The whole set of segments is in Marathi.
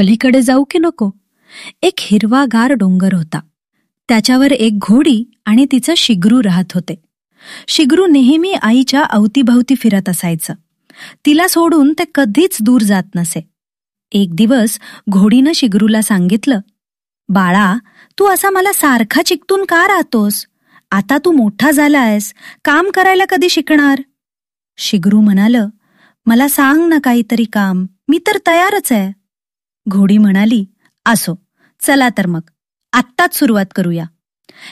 पलीकडे जाऊ की नको? एक हिरवागार डोंगर होता. त्याच्यावर एक घोडी आणि तिचं शिगरू राहत होते. शिगरू नेहमी आईच्या अवतीभवती फिरत असायचं. तिला सोडून ते कधीच दूर जात नसे. एक दिवस घोडीनं शिगरूला सांगितलं बाळा तू असा मला सारखा चिकटून का राहतोस? आता तू मोठा झालायस काम करायला कधी शिकणार? शिगरू म्हणाल मला सांग ना काहीतरी काम मी तर तयारच आहे. घोडी म्हणाली असो चला तर मग आत्ताच सुरुवात करूया.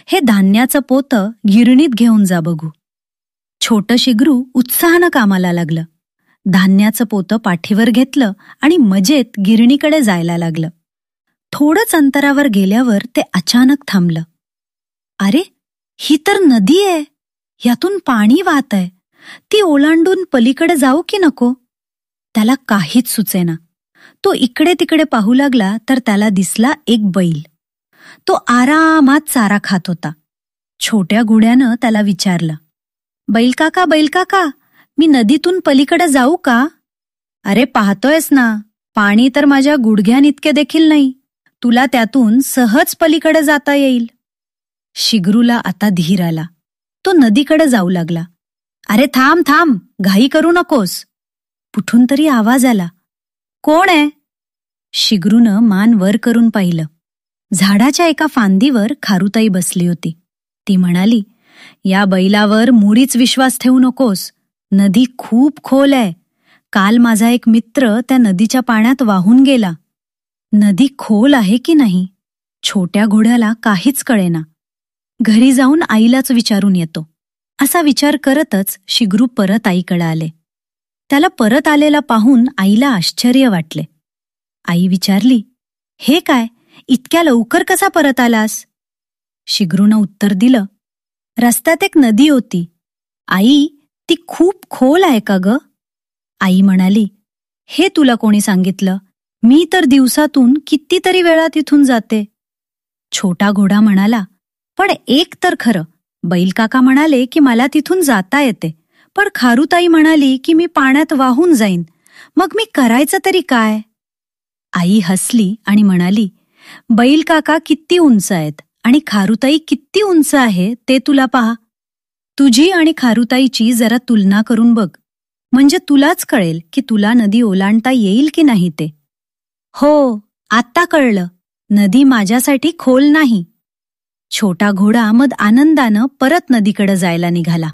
हे धान्याचं पोतं गिरणीत घेऊन जा बघू. छोटं शिगरू उत्साहानं कामाला लागलं. धान्याचं पोतं पाठीवर घेतलं आणि मजेत गिरणीकडे जायला लागलं. थोडंच अंतरावर गेल्यावर ते अचानक थांबलं. अरे ही तर नदी आहे. यातून पाणी वाहत आहे ती ओलांडून पलीकडे जाऊ की नको? त्याला काहीच सुचेना. तो इकडे तिकडे पाहू लागला तर त्याला दिसला एक बैल. तो आरामात चारा खात होता. छोट्या घोड्यानं त्याला विचारलं बैल काका बैल काका मी नदीतून पलीकडे जाऊ का? अरे पाहतोयस ना पाणी तर माझ्या गुडघ्यानितके देखील नाही. तुला त्यातून सहज पलीकडे जाता येईल. शिगरूला आता धीर आला. तो नदीकडे जाऊ लागला. अरे थांब थांब घाई करू नकोस. कुठून तरी आवाज आला. कोण आहे? शिगरूनं मान वर करून पाहिलं. झाडाच्या एका फांदीवर खारुताई बसली होती. ती म्हणाली या बैलावर मुळीच विश्वास ठेवू नकोस. नदी खूप खोल आहे. काल माझा एक मित्र त्या नदीच्या पाण्यात वाहून गेला. नदी खोल आहे की नाही? छोट्या घोड्याला काहीच कळेना. घरी जाऊन आईलाच विचारून येतो. असा विचार करतच शिगरू परत आईकडे आले. त्याला परत आलेला पाहून आईला आश्चर्य वाटले. आई विचारली हे काय? इतक्या लवकर कसा परत आलास? शिगरूनं उत्तर दिलं रस्त्यात एक नदी होती. आई ती खूप खोल आहे का ग? आई म्हणाली हे तुला कोणी सांगितलं? मी तर दिवसातून कितीतरी वेळा तिथून जाते. छोटा घोडा म्हणाला पण एक तर खरं. बैलकाका म्हणाले की मला तिथून जाता येते. पण खारुताई म्हणाली की मी पाण्यात वाहून जाईन. मग मी करायचं तरी काय? आई हसली आणि म्हणाली बैल काका किती उंच आहेत आणि खारुताई किती उंच आहे ते तुला पहा. तुझी आणि खारुताईची जरा तुलना करून बघ. म्हणजे तुलाच कळेल की तुला नदी ओलांडता येईल की नाही ते. हो आत्ता कळलं. नदी माझ्यासाठी खोल नाही. छोटा घोडा मग आनंदानं परत नदीकडे जायला निघाला.